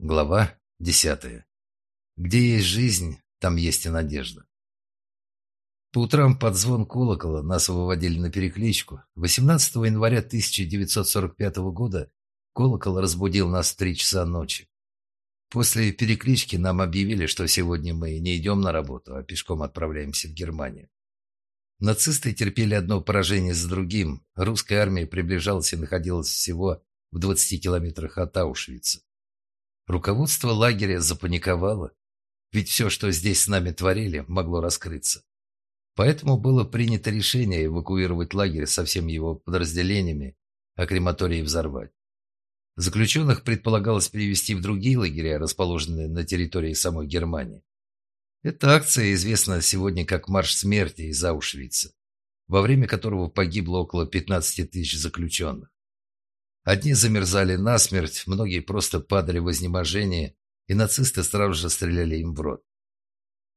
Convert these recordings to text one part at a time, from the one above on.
Глава десятая. Где есть жизнь, там есть и надежда. По утрам под звон колокола нас выводили на перекличку. 18 января 1945 года колокол разбудил нас в три часа ночи. После переклички нам объявили, что сегодня мы не идем на работу, а пешком отправляемся в Германию. Нацисты терпели одно поражение за другим. Русская армия приближалась и находилась всего в 20 километрах от Аушвица. Руководство лагеря запаниковало, ведь все, что здесь с нами творили, могло раскрыться. Поэтому было принято решение эвакуировать лагерь со всеми его подразделениями, а крематории взорвать. Заключенных предполагалось перевести в другие лагеря, расположенные на территории самой Германии. Эта акция известна сегодня как «Марш смерти» из Аушвица, во время которого погибло около 15 тысяч заключенных. Одни замерзали насмерть, многие просто падали в изнеможение, и нацисты сразу же стреляли им в рот.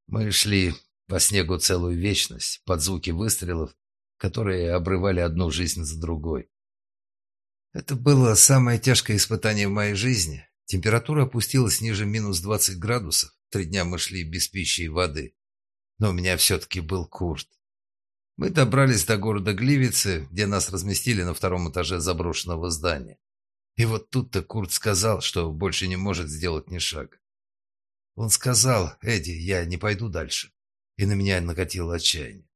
Мы шли по снегу целую вечность, под звуки выстрелов, которые обрывали одну жизнь за другой. Это было самое тяжкое испытание в моей жизни. Температура опустилась ниже минус 20 градусов. Три дня мы шли без пищи и воды. Но у меня все-таки был курт. Мы добрались до города Гливицы, где нас разместили на втором этаже заброшенного здания. И вот тут-то Курт сказал, что больше не может сделать ни шага. Он сказал, «Эдди, я не пойду дальше». И на меня накатило отчаяние.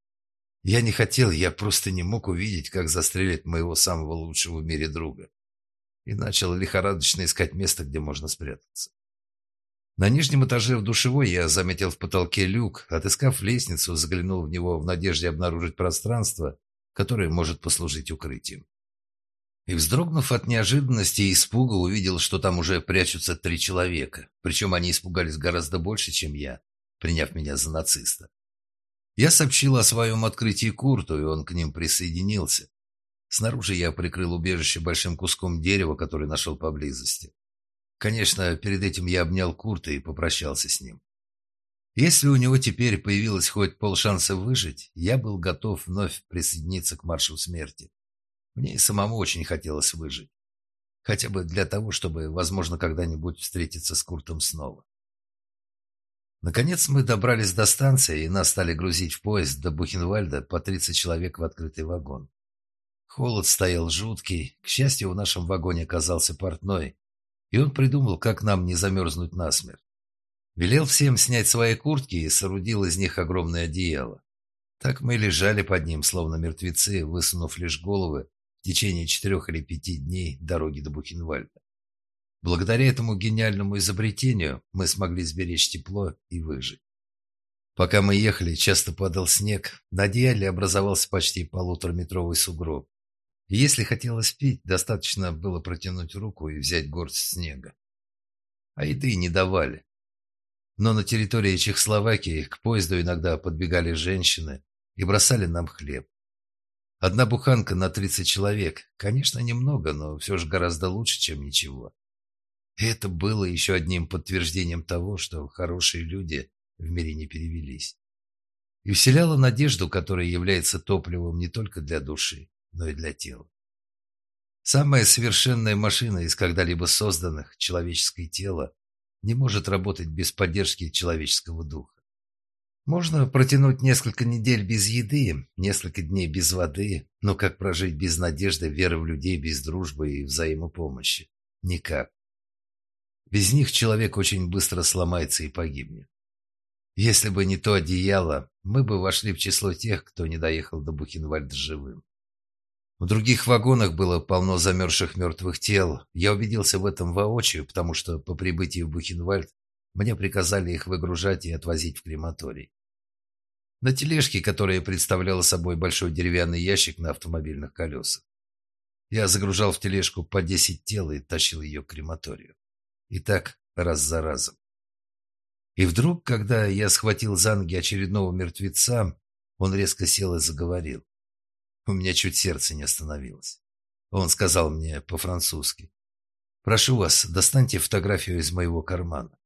Я не хотел, я просто не мог увидеть, как застрелят моего самого лучшего в мире друга. И начал лихорадочно искать место, где можно спрятаться. На нижнем этаже в душевой я заметил в потолке люк, отыскав лестницу, заглянул в него в надежде обнаружить пространство, которое может послужить укрытием. И, вздрогнув от неожиданности и испуга, увидел, что там уже прячутся три человека, причем они испугались гораздо больше, чем я, приняв меня за нациста. Я сообщил о своем открытии Курту, и он к ним присоединился. Снаружи я прикрыл убежище большим куском дерева, который нашел поблизости. Конечно, перед этим я обнял Курта и попрощался с ним. Если у него теперь появилось хоть полшанса выжить, я был готов вновь присоединиться к маршу смерти. Мне и самому очень хотелось выжить. Хотя бы для того, чтобы, возможно, когда-нибудь встретиться с Куртом снова. Наконец мы добрались до станции, и нас стали грузить в поезд до Бухенвальда по 30 человек в открытый вагон. Холод стоял жуткий. К счастью, в нашем вагоне оказался портной, и он придумал, как нам не замерзнуть насмерть. Велел всем снять свои куртки и соорудил из них огромное одеяло. Так мы лежали под ним, словно мертвецы, высунув лишь головы в течение четырех или пяти дней дороги до Бухенвальда. Благодаря этому гениальному изобретению мы смогли сберечь тепло и выжить. Пока мы ехали, часто падал снег, на одеяле образовался почти полутораметровый сугроб. Если хотелось пить, достаточно было протянуть руку и взять горсть снега. А еды не давали. Но на территории Чехословакии к поезду иногда подбегали женщины и бросали нам хлеб. Одна буханка на 30 человек. Конечно, немного, но все же гораздо лучше, чем ничего. И это было еще одним подтверждением того, что хорошие люди в мире не перевелись. И вселяло надежду, которая является топливом не только для души, но и для тела. Самая совершенная машина из когда-либо созданных, человеческое тело, не может работать без поддержки человеческого духа. Можно протянуть несколько недель без еды, несколько дней без воды, но как прожить без надежды, веры в людей, без дружбы и взаимопомощи? Никак. Без них человек очень быстро сломается и погибнет. Если бы не то одеяло, мы бы вошли в число тех, кто не доехал до Бухенвальда живым. В других вагонах было полно замерзших мертвых тел. Я убедился в этом воочию, потому что по прибытии в Бухенвальд мне приказали их выгружать и отвозить в крематорий. На тележке, которая представляла собой большой деревянный ящик на автомобильных колесах. Я загружал в тележку по 10 тел и тащил ее к крематорию. И так раз за разом. И вдруг, когда я схватил за ноги очередного мертвеца, он резко сел и заговорил. У меня чуть сердце не остановилось. Он сказал мне по-французски. «Прошу вас, достаньте фотографию из моего кармана.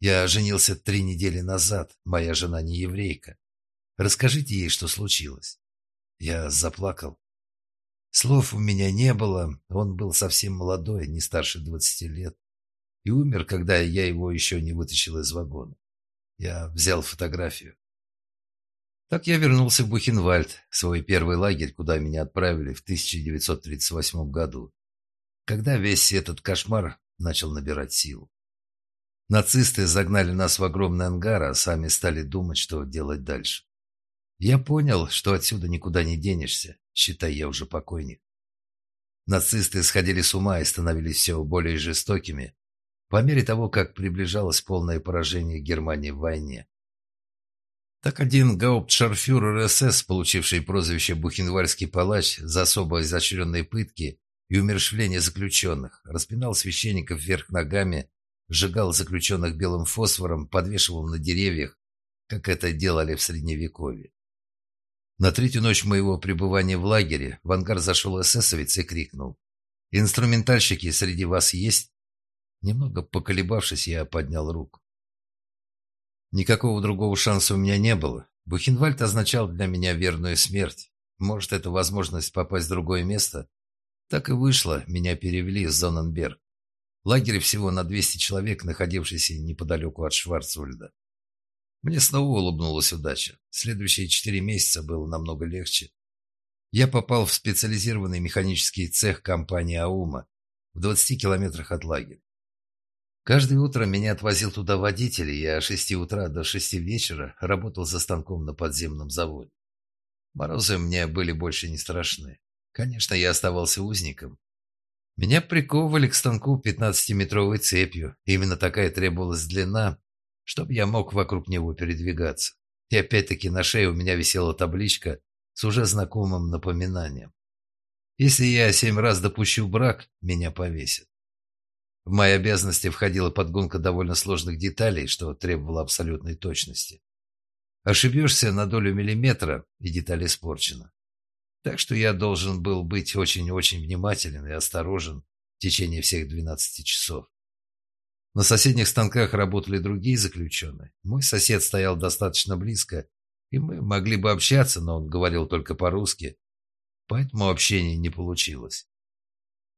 Я женился три недели назад, моя жена не еврейка. Расскажите ей, что случилось». Я заплакал. Слов у меня не было, он был совсем молодой, не старше двадцати лет. и умер, когда я его еще не вытащил из вагона. Я взял фотографию. Так я вернулся в Бухенвальд, свой первый лагерь, куда меня отправили в 1938 году, когда весь этот кошмар начал набирать силу. Нацисты загнали нас в огромный ангар, а сами стали думать, что делать дальше. Я понял, что отсюда никуда не денешься, считай, я уже покойник. Нацисты сходили с ума и становились все более жестокими, по мере того, как приближалось полное поражение Германии в войне. Так один гауптшарфюрер СС, получивший прозвище «Бухенвальский палач» за особо изощренные пытки и умершвление заключенных, распинал священников вверх ногами, сжигал заключенных белым фосфором, подвешивал на деревьях, как это делали в Средневековье. На третью ночь моего пребывания в лагере в ангар зашел эсэсовец и крикнул. «Инструментальщики среди вас есть?» Немного поколебавшись, я поднял руку. Никакого другого шанса у меня не было. Бухенвальд означал для меня верную смерть. Может, это возможность попасть в другое место? Так и вышло, меня перевели из Зоненберг. Лагерь всего на 200 человек, находившийся неподалеку от Шварцвальда. Мне снова улыбнулась удача. Следующие четыре месяца было намного легче. Я попал в специализированный механический цех компании «Аума» в 20 километрах от лагеря. Каждое утро меня отвозил туда водитель, и я с шести утра до шести вечера работал за станком на подземном заводе. Морозы мне были больше не страшны. Конечно, я оставался узником. Меня приковывали к станку 15-метровой цепью. Именно такая требовалась длина, чтобы я мог вокруг него передвигаться. И опять-таки на шее у меня висела табличка с уже знакомым напоминанием. Если я семь раз допущу брак, меня повесят. В мои обязанности входила подгонка довольно сложных деталей, что требовало абсолютной точности. Ошибешься на долю миллиметра, и деталь испорчена. Так что я должен был быть очень-очень внимателен и осторожен в течение всех 12 часов. На соседних станках работали другие заключенные. Мой сосед стоял достаточно близко, и мы могли бы общаться, но он говорил только по-русски, поэтому общения не получилось.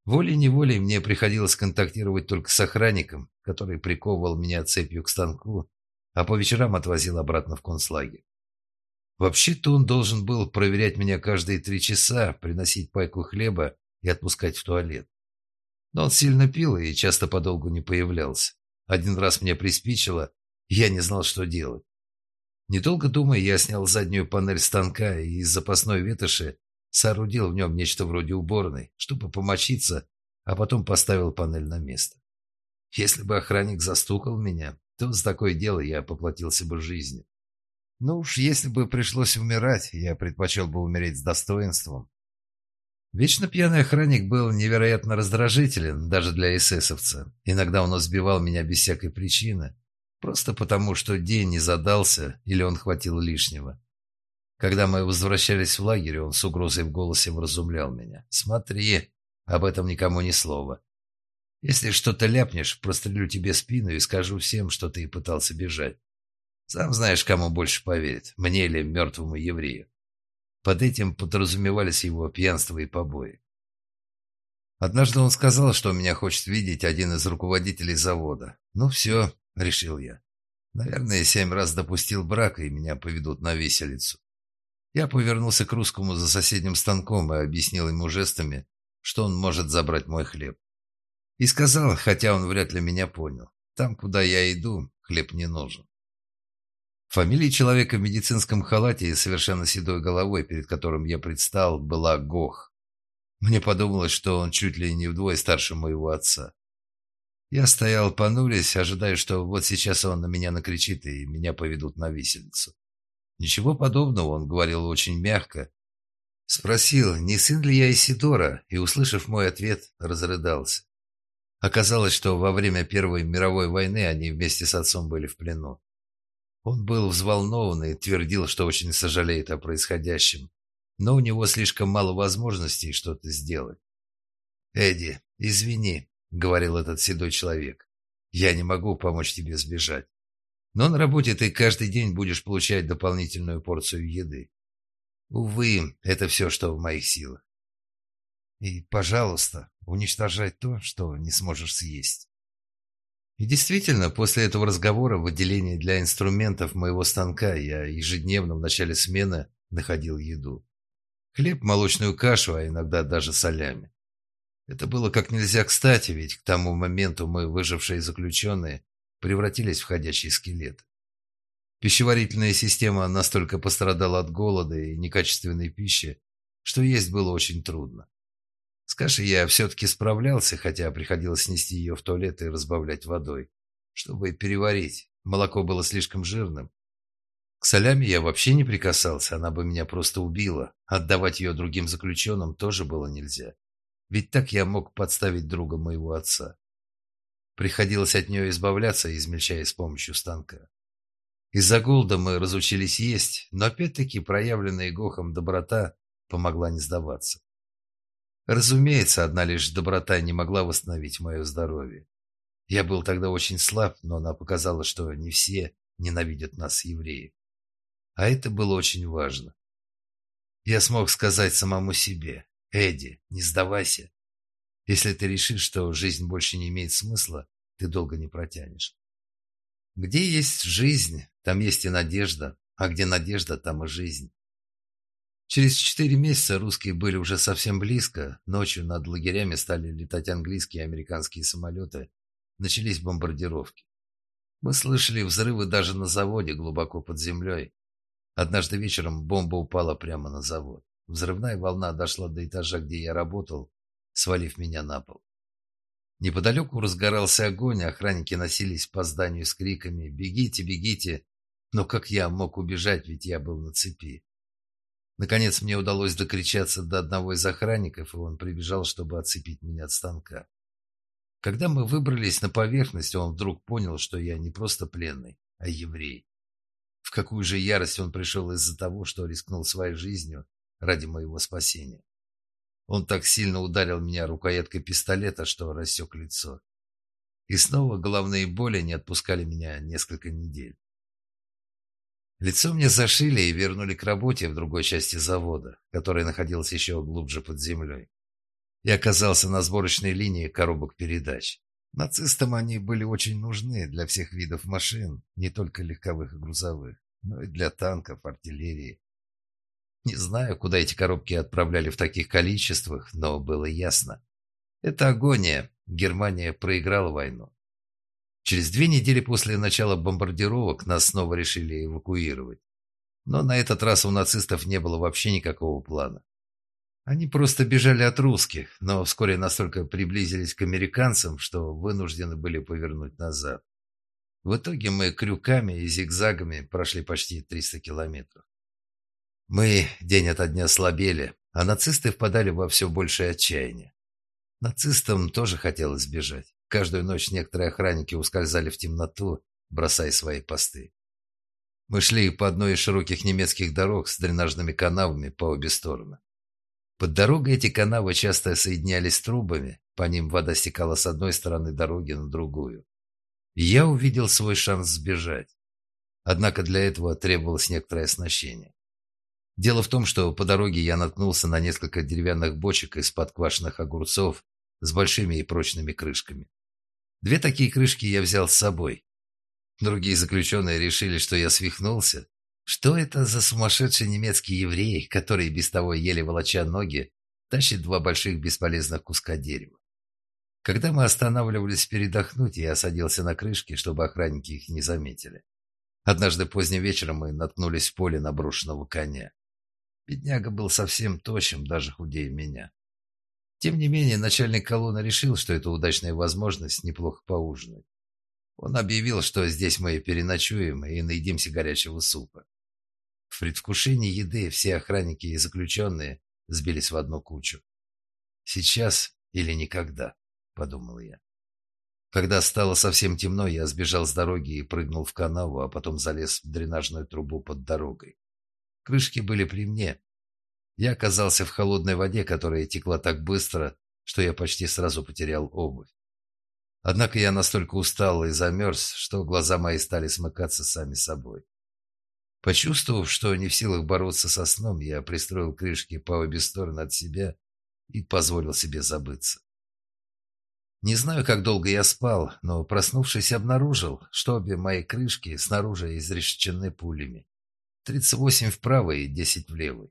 Волей-неволей мне приходилось контактировать только с охранником, который приковывал меня цепью к станку, а по вечерам отвозил обратно в концлагерь. Вообще-то он должен был проверять меня каждые три часа, приносить пайку хлеба и отпускать в туалет. Но он сильно пил и часто подолгу не появлялся. Один раз мне приспичило, я не знал, что делать. Недолго думая, я снял заднюю панель станка и из запасной ветоши соорудил в нем нечто вроде уборной, чтобы помочиться, а потом поставил панель на место. Если бы охранник застукал меня, то за такое дело я поплатился бы жизнью. Но уж если бы пришлось умирать, я предпочел бы умереть с достоинством. Вечно пьяный охранник был невероятно раздражителен даже для эсэсовца. Иногда он избивал меня без всякой причины, просто потому, что день не задался или он хватил лишнего. Когда мы возвращались в лагерь, он с угрозой в голосе вразумлял меня. «Смотри, об этом никому ни слова. Если что-то ляпнешь, прострелю тебе спину и скажу всем, что ты пытался бежать. Сам знаешь, кому больше поверит, мне или мертвому еврею». Под этим подразумевались его пьянство и побои. Однажды он сказал, что меня хочет видеть один из руководителей завода. «Ну все», — решил я. «Наверное, семь раз допустил брак, и меня поведут на виселицу». Я повернулся к русскому за соседним станком и объяснил ему жестами, что он может забрать мой хлеб. И сказал, хотя он вряд ли меня понял, там, куда я иду, хлеб не нужен. Фамилия человека в медицинском халате и совершенно седой головой, перед которым я предстал, была Гох. Мне подумалось, что он чуть ли не вдвое старше моего отца. Я стоял понурясь, ожидая, что вот сейчас он на меня накричит и меня поведут на виселицу. Ничего подобного, он говорил очень мягко. Спросил, не сын ли я Исидора, и, услышав мой ответ, разрыдался. Оказалось, что во время Первой мировой войны они вместе с отцом были в плену. Он был взволнован и твердил, что очень сожалеет о происходящем, но у него слишком мало возможностей что-то сделать. «Эдди, извини», — говорил этот седой человек, — «я не могу помочь тебе сбежать. Но на работе ты каждый день будешь получать дополнительную порцию еды. Увы, это все, что в моих силах. И, пожалуйста, уничтожай то, что не сможешь съесть. И действительно, после этого разговора в отделении для инструментов моего станка я ежедневно в начале смены находил еду. Хлеб, молочную кашу, а иногда даже солями. Это было как нельзя кстати, ведь к тому моменту мы, выжившие заключенные, превратились в ходячие скелеты. Пищеварительная система настолько пострадала от голода и некачественной пищи, что есть было очень трудно. С кашей я все-таки справлялся, хотя приходилось нести ее в туалет и разбавлять водой, чтобы переварить. Молоко было слишком жирным. К солями я вообще не прикасался, она бы меня просто убила. Отдавать ее другим заключенным тоже было нельзя. Ведь так я мог подставить друга моего отца. Приходилось от нее избавляться, измельчая с помощью станка. Из-за голода мы разучились есть, но опять-таки проявленная Гохом доброта помогла не сдаваться. Разумеется, одна лишь доброта не могла восстановить мое здоровье. Я был тогда очень слаб, но она показала, что не все ненавидят нас, евреев. А это было очень важно. Я смог сказать самому себе, «Эдди, не сдавайся. Если ты решишь, что жизнь больше не имеет смысла, ты долго не протянешь. Где есть жизнь, там есть и надежда, а где надежда, там и жизнь. Через четыре месяца русские были уже совсем близко. Ночью над лагерями стали летать английские и американские самолеты. Начались бомбардировки. Мы слышали взрывы даже на заводе, глубоко под землей. Однажды вечером бомба упала прямо на завод. Взрывная волна дошла до этажа, где я работал, свалив меня на пол. Неподалеку разгорался огонь, охранники носились по зданию с криками «Бегите, бегите!» Но как я мог убежать, ведь я был на цепи? Наконец мне удалось докричаться до одного из охранников, и он прибежал, чтобы отцепить меня от станка. Когда мы выбрались на поверхность, он вдруг понял, что я не просто пленный, а еврей. В какую же ярость он пришел из-за того, что рискнул своей жизнью ради моего спасения. Он так сильно ударил меня рукояткой пистолета, что рассек лицо. И снова головные боли не отпускали меня несколько недель. Лицо мне зашили и вернули к работе в другой части завода, которая находилась еще глубже под землей. Я оказался на сборочной линии коробок передач. Нацистам они были очень нужны для всех видов машин, не только легковых и грузовых, но и для танков, артиллерии. Не знаю, куда эти коробки отправляли в таких количествах, но было ясно. Это агония. Германия проиграла войну. Через две недели после начала бомбардировок нас снова решили эвакуировать. Но на этот раз у нацистов не было вообще никакого плана. Они просто бежали от русских, но вскоре настолько приблизились к американцам, что вынуждены были повернуть назад. В итоге мы крюками и зигзагами прошли почти 300 километров. Мы день ото дня слабели, а нацисты впадали во все большее отчаяние. Нацистам тоже хотелось бежать. Каждую ночь некоторые охранники ускользали в темноту, бросая свои посты. Мы шли по одной из широких немецких дорог с дренажными канавами по обе стороны. Под дорогой эти канавы часто соединялись трубами, по ним вода стекала с одной стороны дороги на другую. И я увидел свой шанс сбежать. Однако для этого требовалось некоторое оснащение. Дело в том, что по дороге я наткнулся на несколько деревянных бочек из-под квашеных огурцов с большими и прочными крышками. Две такие крышки я взял с собой. Другие заключенные решили, что я свихнулся. Что это за сумасшедший немецкий еврей, который без того еле волоча ноги, тащит два больших бесполезных куска дерева? Когда мы останавливались передохнуть, я садился на крышки, чтобы охранники их не заметили. Однажды поздним вечером мы наткнулись в поле на брошенного коня. Бедняга был совсем тощим, даже худее меня. Тем не менее, начальник колонны решил, что это удачная возможность неплохо поужинать. Он объявил, что здесь мы переночуем и наедимся горячего супа. В предвкушении еды все охранники и заключенные сбились в одну кучу. «Сейчас или никогда», — подумал я. Когда стало совсем темно, я сбежал с дороги и прыгнул в канаву, а потом залез в дренажную трубу под дорогой. Крышки были при мне, я оказался в холодной воде, которая текла так быстро, что я почти сразу потерял обувь. Однако я настолько устал и замерз, что глаза мои стали смыкаться сами собой. Почувствовав, что не в силах бороться со сном, я пристроил крышки по обе стороны от себя и позволил себе забыться. Не знаю, как долго я спал, но, проснувшись, обнаружил, что обе мои крышки снаружи изрешечены пулями. 38 вправо и 10 влево.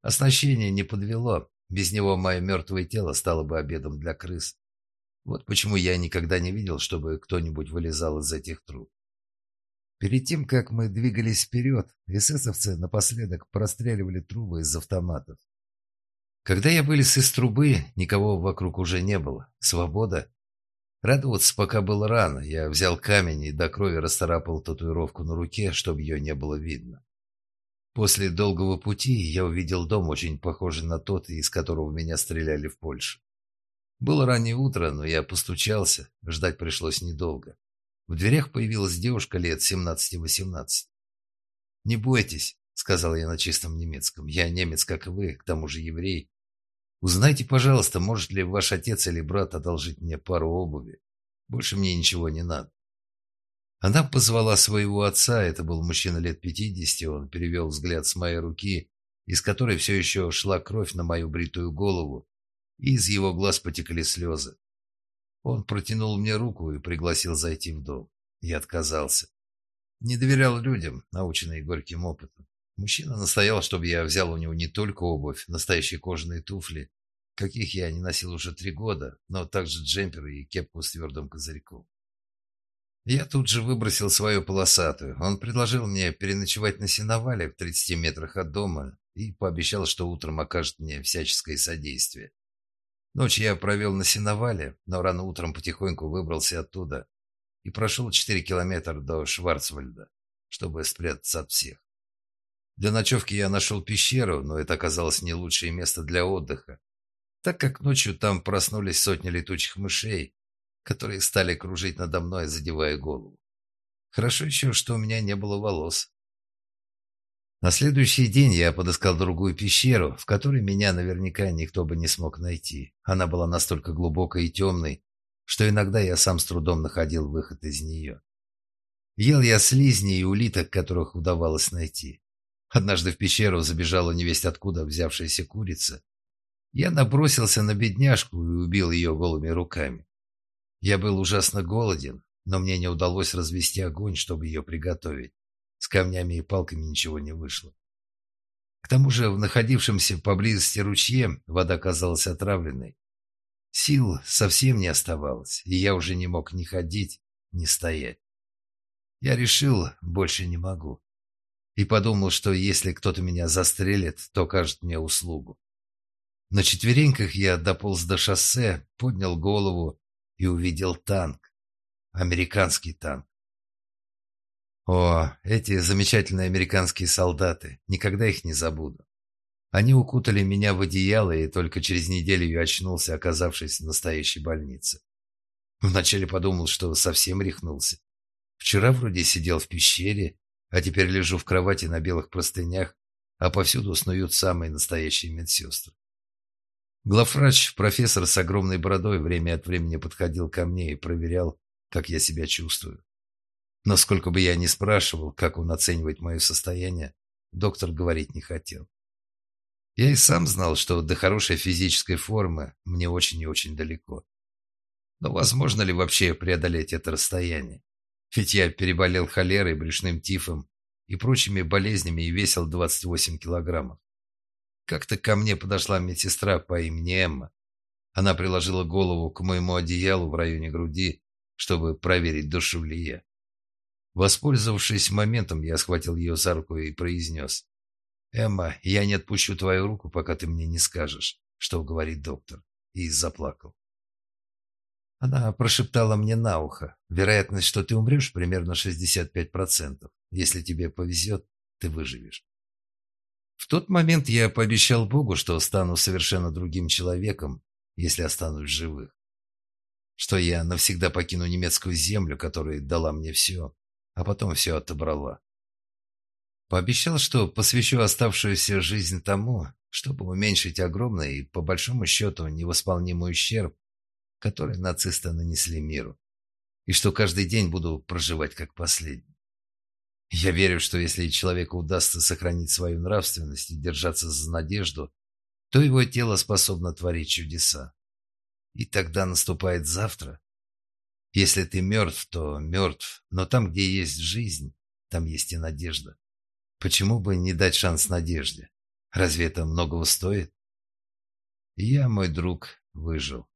Оснащение не подвело, без него мое мертвое тело стало бы обедом для крыс. Вот почему я никогда не видел, чтобы кто-нибудь вылезал из этих труб. Перед тем, как мы двигались вперед, эсэсовцы напоследок простреливали трубы из автоматов. Когда я вылез из трубы, никого вокруг уже не было. Свобода. Радоваться пока было рано. Я взял камень и до крови расцарапал татуировку на руке, чтобы ее не было видно. После долгого пути я увидел дом, очень похожий на тот, из которого меня стреляли в Польше. Было раннее утро, но я постучался, ждать пришлось недолго. В дверях появилась девушка лет 17-18. «Не бойтесь», — сказал я на чистом немецком, — «я немец, как и вы, к тому же еврей. Узнайте, пожалуйста, может ли ваш отец или брат одолжить мне пару обуви. Больше мне ничего не надо. Она позвала своего отца, это был мужчина лет пятидесяти, он перевел взгляд с моей руки, из которой все еще шла кровь на мою бритую голову, и из его глаз потекли слезы. Он протянул мне руку и пригласил зайти в дом. Я отказался. Не доверял людям, наученный горьким опытом. Мужчина настоял, чтобы я взял у него не только обувь, настоящие кожаные туфли, каких я не носил уже три года, но также джемперы и кепку с твердым козырьком. Я тут же выбросил свою полосатую. Он предложил мне переночевать на сеновале в 30 метрах от дома и пообещал, что утром окажет мне всяческое содействие. Ночь я провел на сеновале, но рано утром потихоньку выбрался оттуда и прошел 4 километра до Шварцвальда, чтобы спрятаться от всех. Для ночевки я нашел пещеру, но это оказалось не лучшее место для отдыха, так как ночью там проснулись сотни летучих мышей, которые стали кружить надо мной, задевая голову. Хорошо еще, что у меня не было волос. На следующий день я подыскал другую пещеру, в которой меня наверняка никто бы не смог найти. Она была настолько глубокой и темной, что иногда я сам с трудом находил выход из нее. Ел я слизни и улиток, которых удавалось найти. Однажды в пещеру забежала невесть откуда взявшаяся курица. Я набросился на бедняжку и убил ее голыми руками. Я был ужасно голоден, но мне не удалось развести огонь, чтобы ее приготовить. С камнями и палками ничего не вышло. К тому же в находившемся поблизости ручье вода казалась отравленной. Сил совсем не оставалось, и я уже не мог ни ходить, ни стоять. Я решил, больше не могу и подумал, что если кто-то меня застрелит, то окажет мне услугу. На четвереньках я дополз до шоссе, поднял голову и увидел танк. Американский танк. О, эти замечательные американские солдаты, никогда их не забуду. Они укутали меня в одеяло, и только через неделю я очнулся, оказавшись в настоящей больнице. Вначале подумал, что совсем рехнулся. Вчера вроде сидел в пещере, а теперь лежу в кровати на белых простынях, а повсюду снуют самые настоящие медсестры. Главврач, профессор с огромной бородой, время от времени подходил ко мне и проверял, как я себя чувствую. Но сколько бы я ни спрашивал, как он оценивает мое состояние, доктор говорить не хотел. Я и сам знал, что до хорошей физической формы мне очень и очень далеко. Но возможно ли вообще преодолеть это расстояние? Ведь я переболел холерой, брюшным тифом и прочими болезнями и весил 28 килограммов. Как-то ко мне подошла медсестра по имени Эмма. Она приложила голову к моему одеялу в районе груди, чтобы проверить, душу ли я. Воспользовавшись моментом, я схватил ее за руку и произнес. «Эмма, я не отпущу твою руку, пока ты мне не скажешь, что говорит доктор». И заплакал. Она прошептала мне на ухо. Вероятность, что ты умрешь, примерно 65%. Если тебе повезет, ты выживешь. В тот момент я пообещал Богу, что стану совершенно другим человеком, если останусь живых. Что я навсегда покину немецкую землю, которая дала мне все, а потом все отобрала. Пообещал, что посвящу оставшуюся жизнь тому, чтобы уменьшить огромный и, по большому счету, невосполнимый ущерб, который нацисты нанесли миру, и что каждый день буду проживать как последний. Я верю, что если человеку удастся сохранить свою нравственность и держаться за надежду, то его тело способно творить чудеса. И тогда наступает завтра. Если ты мертв, то мертв, но там, где есть жизнь, там есть и надежда. Почему бы не дать шанс надежде? Разве это многого стоит? Я, мой друг, выжил.